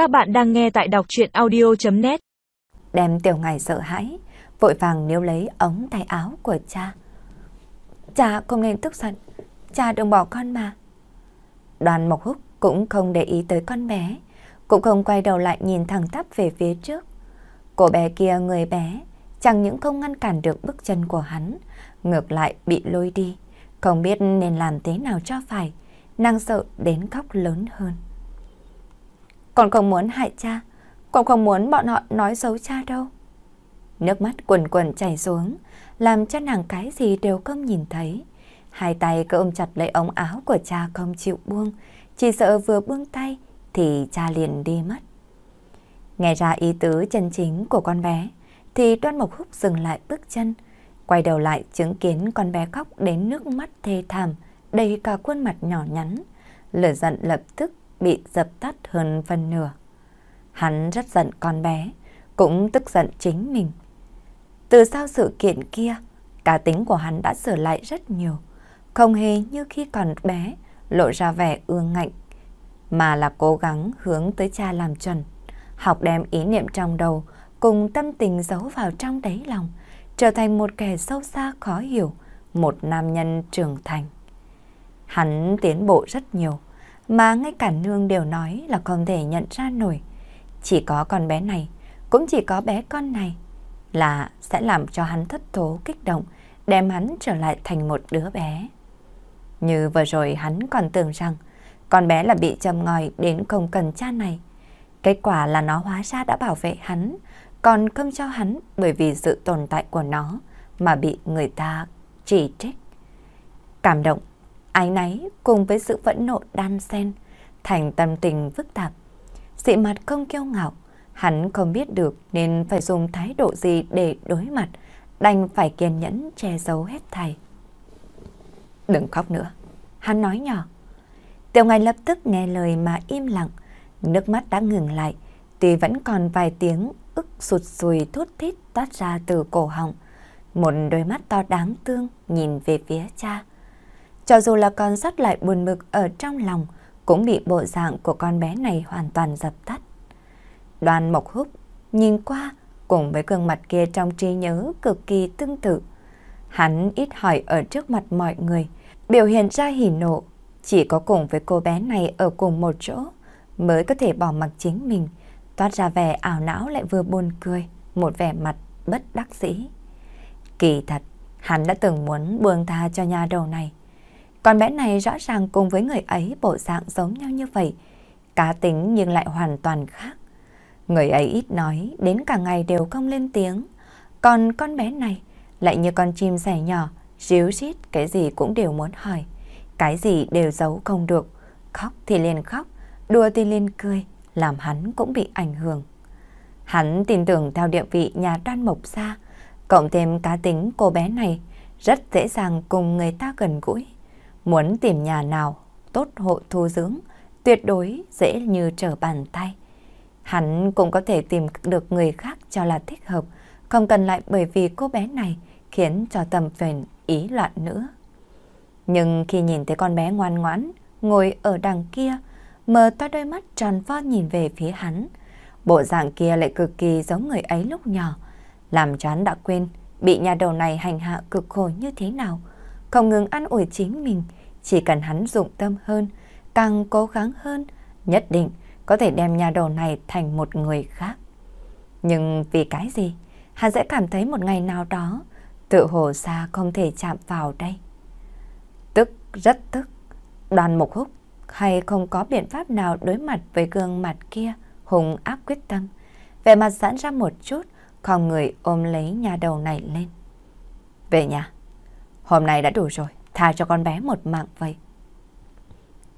Các bạn đang nghe tại đọc chuyện audio.net Đem tiểu ngài sợ hãi, vội vàng níu lấy ống tay áo của cha. Cha không nên tức giận, cha đừng bỏ con mà. Đoàn Mộc Húc cũng không để ý tới con bé, cũng không quay đầu lại nhìn thẳng tắp về phía trước. Cô bé kia người bé, chẳng những không ngăn cản được bước chân của hắn, ngược lại bị lôi đi, không biết nên làm thế nào cho phải, năng sợ đến khóc lớn hơn. Con không muốn hại cha, con không muốn bọn họ nói xấu cha đâu. Nước mắt quần quần chảy xuống, làm cho nàng cái gì đều không nhìn thấy. Hai tay cứ ôm chặt lấy ống áo của cha không chịu buông, chỉ sợ vừa buông tay thì cha liền đi mất. Nghe ra ý tứ chân chính của con bé, thì đoan mộc húc dừng lại bước chân, quay đầu lại chứng kiến con bé khóc đến nước mắt thê thảm, đầy cả khuôn mặt nhỏ nhắn. Lửa giận lập tức bị dập tắt hơn phần nửa. Hắn rất giận con bé, cũng tức giận chính mình. Từ sau sự kiện kia, cá tính của hắn đã sửa lại rất nhiều, không hề như khi còn bé, lộ ra vẻ ương ngạnh, mà là cố gắng hướng tới cha làm chuẩn, học đem ý niệm trong đầu cùng tâm tình giấu vào trong đáy lòng, trở thành một kẻ sâu xa khó hiểu, một nam nhân trưởng thành. Hắn tiến bộ rất nhiều, mà ngay cả nương đều nói là không thể nhận ra nổi. Chỉ có con bé này, cũng chỉ có bé con này là sẽ làm cho hắn thất thố kích động, đem hắn trở lại thành một đứa bé. Như vừa rồi hắn còn tưởng rằng con bé là bị châm ngòi đến không cần cha này. Kết quả là nó hóa ra đã bảo vệ hắn, còn không cho hắn bởi vì sự tồn tại của nó mà bị người ta chỉ trích. Cảm động, ái náy cùng với sự phẫn nộ đan xen thành tâm tình phức tạp. Dị mặt không kiêu ngạo, hắn không biết được nên phải dùng thái độ gì để đối mặt, đành phải kiên nhẫn che giấu hết thầy. Đừng khóc nữa, hắn nói nhỏ. Tiểu ngài lập tức nghe lời mà im lặng, nước mắt đã ngừng lại, tuy vẫn còn vài tiếng ức sụt sùi thút thít toát ra từ cổ họng. Một đôi mắt to đáng thương nhìn về phía cha. Cho dù là con sắt lại buồn bực ở trong lòng, cũng bị bộ dạng của con bé này hoàn toàn dập tắt. Đoàn Mộc Húc nhìn qua cùng với gương mặt kia trong trí nhớ cực kỳ tương tự. Hắn ít hỏi ở trước mặt mọi người, biểu hiện ra hỉ nộ, chỉ có cùng với cô bé này ở cùng một chỗ mới có thể bỏ mặc chính mình, toát ra vẻ ảo não lại vừa buồn cười, một vẻ mặt bất đắc dĩ. Kỳ thật, hắn đã từng muốn buông tha cho nhà đầu này. Con bé này rõ ràng cùng với người ấy bộ dạng giống nhau như vậy, cá tính nhưng lại hoàn toàn khác. Người ấy ít nói, đến cả ngày đều không lên tiếng. Còn con bé này lại như con chim sẻ nhỏ, ríu rít cái gì cũng đều muốn hỏi. Cái gì đều giấu không được. Khóc thì liền khóc, đùa thì liền cười, làm hắn cũng bị ảnh hưởng. Hắn tin tưởng theo địa vị nhà đoan mộc xa, cộng thêm cá tính cô bé này, rất dễ dàng cùng người ta gần gũi. Muốn tìm nhà nào tốt hộ thu dưỡng, tuyệt đối dễ như trở bàn tay. Hắn cũng có thể tìm được người khác cho là thích hợp, không cần lại bởi vì cô bé này khiến cho tầm phền ý loạn nữa. Nhưng khi nhìn thấy con bé ngoan ngoãn, ngồi ở đằng kia, mở to đôi mắt tròn vo nhìn về phía hắn. Bộ dạng kia lại cực kỳ giống người ấy lúc nhỏ, làm cho hắn đã quên bị nhà đầu này hành hạ cực khổ như thế nào. Không ngừng ăn ủi chính mình, chỉ cần hắn dụng tâm hơn, càng cố gắng hơn, nhất định có thể đem nhà đầu này thành một người khác. Nhưng vì cái gì, hắn sẽ cảm thấy một ngày nào đó, tự hồ xa không thể chạm vào đây. Tức, rất tức, đoàn mục húc hay không có biện pháp nào đối mặt với gương mặt kia hùng ác quyết tâm. Về mặt giãn ra một chút, còn người ôm lấy nhà đầu này lên. Về nhà, hôm nay đã đủ rồi, tha cho con bé một mạng vậy.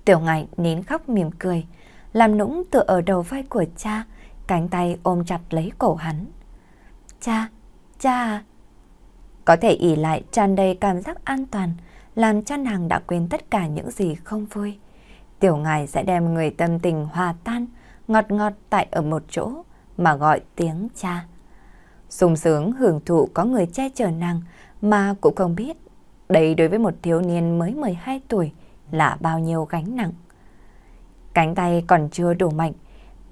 Tiểu ngài nín khóc mỉm cười, làm nũng tựa ở đầu vai của cha, cánh tay ôm chặt lấy cổ hắn. Cha, cha à. Có thể ỉ lại tràn đầy cảm giác an toàn, làm cho nàng đã quên tất cả những gì không vui. Tiểu ngài sẽ đem người tâm tình hòa tan, ngọt ngọt tại ở một chỗ mà gọi tiếng cha. sung sướng hưởng thụ có người che chở nàng mà cũng không biết đây đối với một thiếu niên mới 12 tuổi là bao nhiêu gánh nặng. Cánh tay còn chưa đủ mạnh,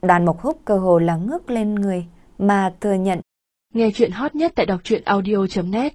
Đoàn Mộc Húc cơ hồ là ngước lên người mà thừa nhận. Nghe chuyện hot nhất tại đọc truyện audio.net